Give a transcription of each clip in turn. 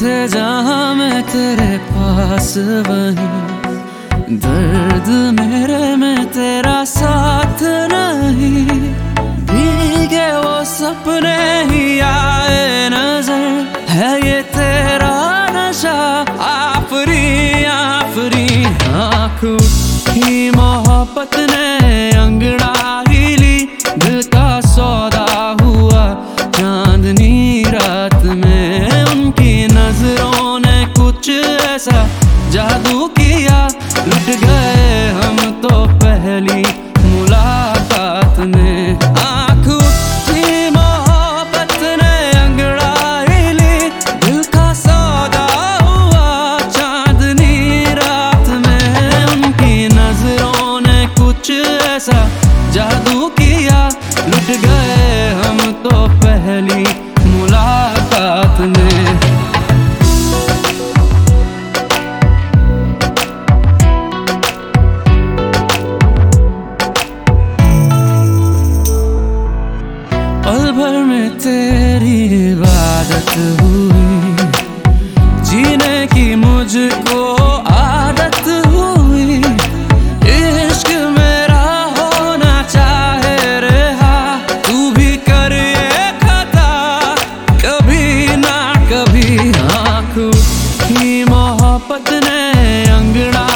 थे जहाँ मैं तेरे पास वहीं दर्द मेरे में तेरा साथ नहीं। इबादत हुई। जीने की मुझको आदत हुई। इश्क मेरा होना चाहे रहा, तू भी कर ये खता। कभी ना कभी आँख की मोहब्बत ने अंगड़ाई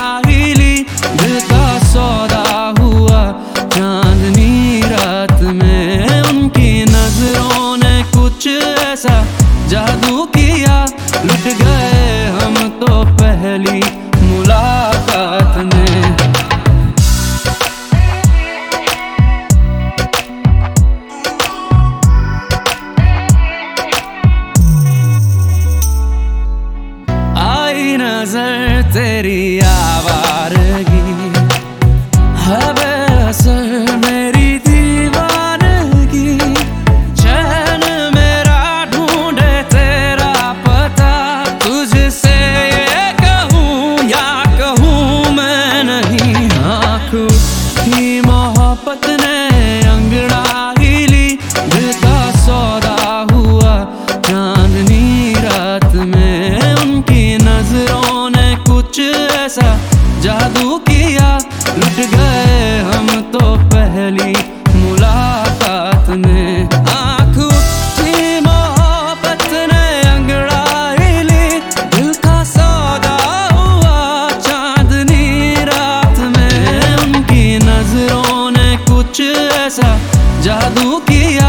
तेरी ऐसा जादू किया, लुट गए हम तो पहली मुलाकात में। ने ली, दिल का में। उनकी नज़रों ने कुछ ऐसा जादू किया